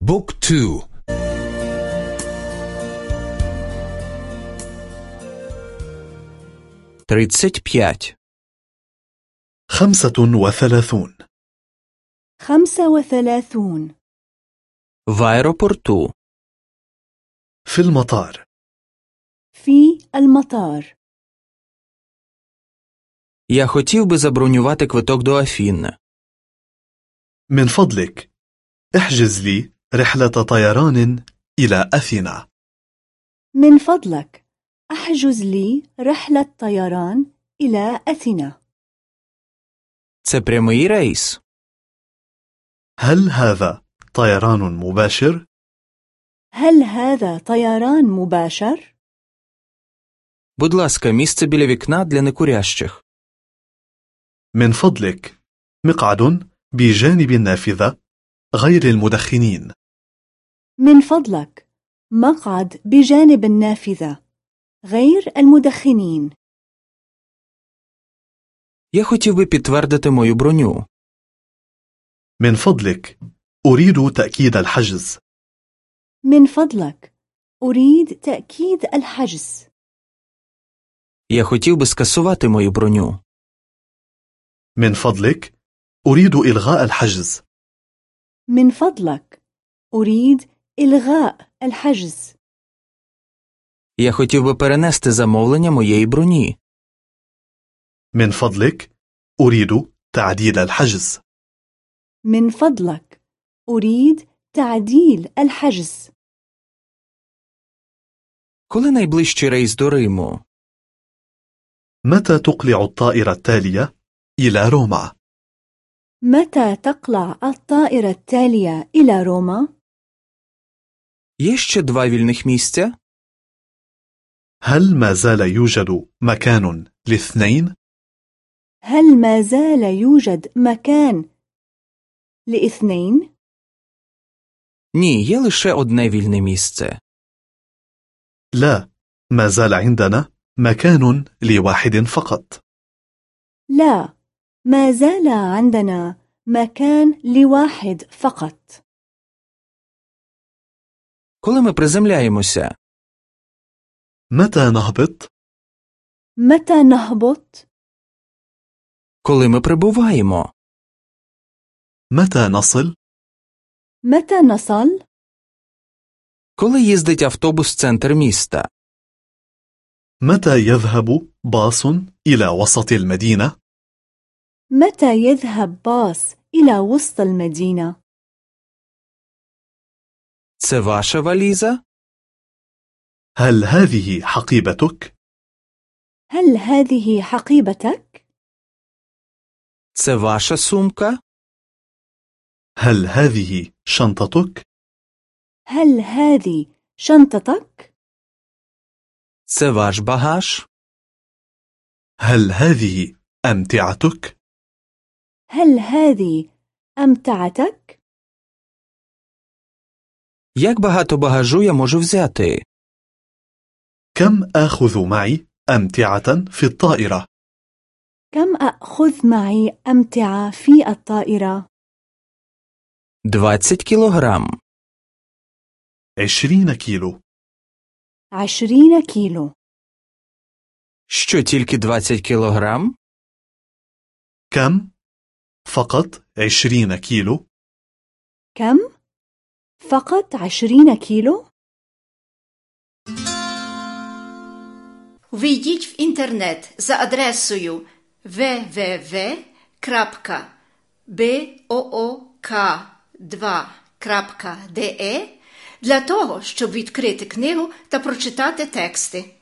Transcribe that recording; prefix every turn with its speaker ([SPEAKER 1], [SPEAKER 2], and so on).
[SPEAKER 1] بوك تو
[SPEAKER 2] тридцать пять
[SPEAKER 3] خمسة وثلاثون
[SPEAKER 4] خمسة وثلاثون
[SPEAKER 2] в аеропорту
[SPEAKER 3] في المطار
[SPEAKER 4] في المطار
[SPEAKER 2] Я хотів би забронювати квиток до Афін.
[SPEAKER 3] من فضلك احجز لي رحلة طيران إلى أثينا
[SPEAKER 4] من فضلك احجز لي رحلة طيران إلى أثينا
[SPEAKER 2] Це прямий рейс.
[SPEAKER 3] هل هذا طيران مباشر؟
[SPEAKER 4] هل هذا طيران مباشر؟
[SPEAKER 2] Будь ласка, місце біля вікна для некурящих.
[SPEAKER 3] من فضلك مقعد بجانب النافذة غير المدخنين
[SPEAKER 4] من فضلك مقعد بجانب النافذة غير المدخنين
[SPEAKER 2] Я хотів би підтвердити мою броню.
[SPEAKER 3] من فضلك أريد تأكيد الحجز
[SPEAKER 4] من فضلك أريد تأكيد الحجز
[SPEAKER 2] Я хотів би скасувати мою броню.
[SPEAKER 3] من فضلك أريد إلغاء الحجز
[SPEAKER 4] من فضلك أريد إلغاء الحجز
[SPEAKER 2] Я хотів би перенести замовлення моєї броні.
[SPEAKER 3] من فضلك أريد تعديل الحجز
[SPEAKER 4] من فضلك أريد تعديل الحجز
[SPEAKER 2] Коли найближчий рейс до Риму?
[SPEAKER 3] متى تقلع الطائرة التالية إلى روما؟
[SPEAKER 4] متى تقلع الطائرة التالية إلى روما؟
[SPEAKER 2] Є ще два вільних місця?
[SPEAKER 3] هل ما زال يوجد مكان لاثنين؟
[SPEAKER 4] هل ما زال يوجد مكان لاثنين؟
[SPEAKER 2] Ні, є лише одне вільне місце.
[SPEAKER 3] لا ما زال عندنا مكان لواحد فقط
[SPEAKER 4] لا ما زال عندنا مكان لواحد فقط
[SPEAKER 2] Коли ми приземляємося?
[SPEAKER 3] متى نهبط؟
[SPEAKER 4] متى نهبط؟
[SPEAKER 2] Коли ми прибуваємо?
[SPEAKER 3] متى نصل؟
[SPEAKER 4] متى نصل؟
[SPEAKER 2] Коли їздить автобус в центр міста?
[SPEAKER 3] متى يذهب باص إلى وسط المدينة؟
[SPEAKER 4] متى يذهب باص إلى وسط المدينة؟
[SPEAKER 2] Це ваша валіза?
[SPEAKER 3] هل هذه حقيبتك؟
[SPEAKER 4] هل هذه حقيبتك؟
[SPEAKER 2] Це ваша сумка?
[SPEAKER 3] هل هذه شنطتك؟
[SPEAKER 4] هل هذه شنطتك؟
[SPEAKER 2] Це ваш багаж?
[SPEAKER 3] هل هذه أمتعتك؟
[SPEAKER 4] هل هذه أمتعتك؟
[SPEAKER 2] Як багато багажу я можу взяти?
[SPEAKER 3] كم آخذ معي أمتعة في الطائرة؟
[SPEAKER 4] كم أخذ معي أمتعة في الطائرة؟
[SPEAKER 2] 20 кілограм.
[SPEAKER 3] عشرين كيلو
[SPEAKER 4] عشرين كيلو
[SPEAKER 2] Що, тільки 20 кілограм?
[SPEAKER 3] كم؟ فقط عشرين كيلو
[SPEAKER 4] كم؟ فقط عشرين كيلو؟
[SPEAKER 5] Ввійдіть в інтернет за адресою www.book2.de для того, щоб відкрити книгу та прочитати тексти.